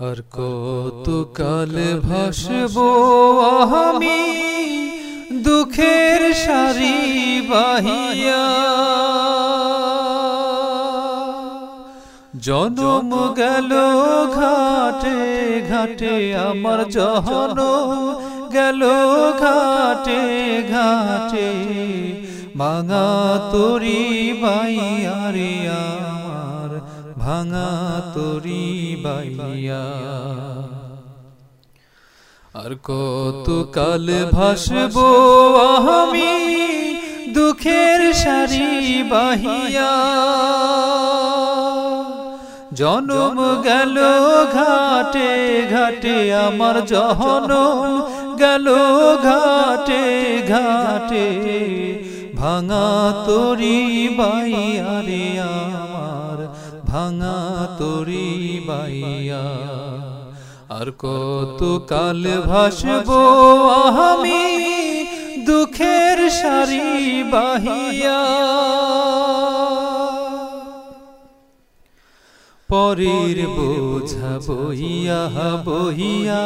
আর কত কাল ভাসবো আমি দুঃখের সারি বাহিয়া। জনম গেল ঘাটে ঘাটে আমার জহন গেল ঘাটে ঘাটে ভাঙা তরি বাইয়া রে আমার ভাঙা তরি বাইয়া আর কত কাল ভাসবো আমি দুঃখের সারি বাহিয়া। জনম গেল ঘাটে ঘাটে আমার জহনম গেল ঘাটে ঘাটে ভাঙা তরি বাইয়া রে ভাঙা তরি বাইয়া আর কত কাল ভাসবো আমি দুঃখের সারি বাহিয়া। পরের বোঝা বইয়া বহিয়া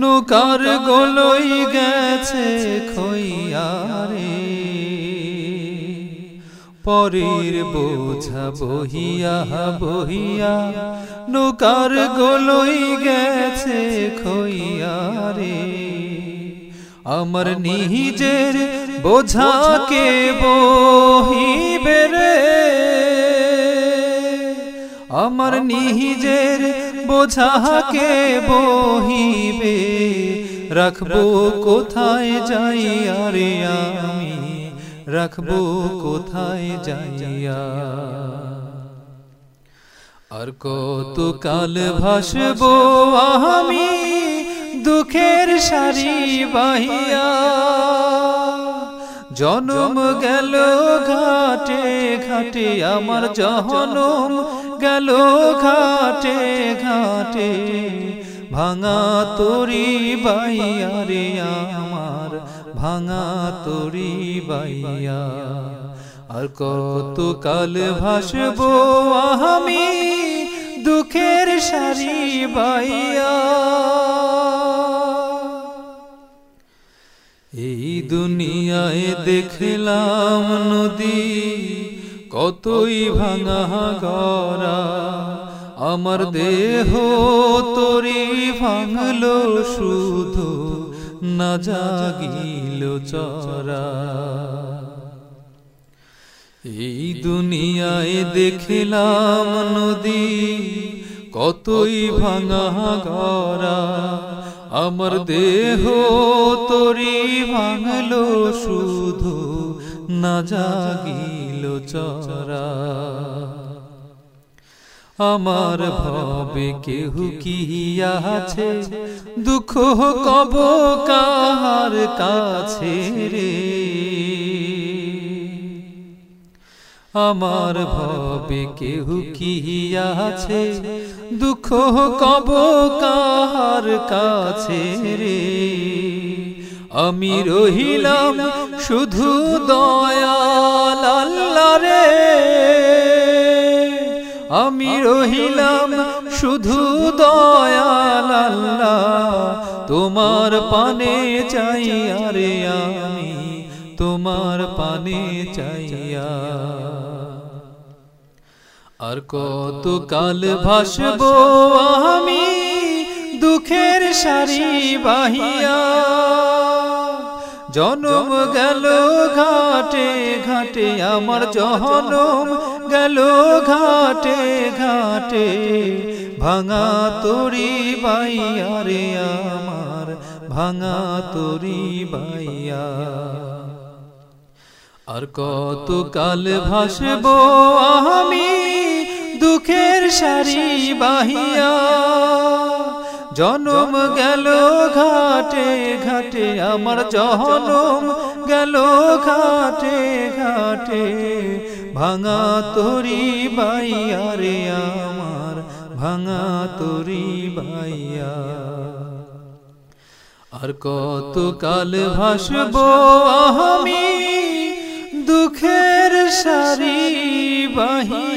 নৌকার গোলই গেছে খইয়া রে। পরের বোঝা বহিয়া বহিয়া নৌকার গোলই গেছে খইয়া রে। আমার নিজের বোঝাকে বহিবে রে। আমার নিজের বোঝাকে বহিবে। রাখব কোথায় যাই আরে আমি? রাখব কোথায় যাইয়া? আর কত কাল ভাসবো আমি দুঃখের সারি বাহিয়া? জনম গেল ঘাটে ঘাটে আমার জহনম গেল ঘাটে ঘাটে। ভাঙা তরি বাইয়া রে আমার ভাঙা তরি বাইয়া। আর কত কাল ভাসবো আমি দুঃখের সারি বাইয়া। এই দুনিয়ায় দেখলাম নদী কতই ভাঙা গড়া। আমার দেহ তরি ভাঙলো শুধু না জাগিল চরা। এই দুনিয়ায় দেখলাম নদী কতই ভাঙা গড়া। আমার দেহ তরি ভাঙলো শুধু না জাগিল চরা। আমার ভাবে কেহ কি আছে? দুঃখ কব কাহার কাছে রে? আমার ভাবে কেহ কি আছে? দুঃখ কব কাহার কাছে রে? আমি রহিলাম শুধু দয়াল আল্লাহ রে। আমি রহিলাম শুধু দয়াল তোমার পানে চাইয়া রে আমি, তোমার পানে চাইয়া আর কত কাল ভাসবো আমি দুঃখের সারি বাহিয়া। জনম গেল ঘাটে ঘাটে, আমার জহনম গেল ঘাটে ঘাটে। ভাঙা তরি বাইয়া রে আমার, ভাঙা তরি বাইয়া আর কত কাল ভাসবো আমি, দুঃখের সারি বাহিয়া। জনম গেল ঘাটে ঘাটে আমার জহনম গেল ঘাটে ঘাটে ভাঙা তরি বাইয়া রে আমার ভাঙা তরি বাইয়া আর কত কাল ভাসবো আমি দুঃখের সারি বাহিয়া।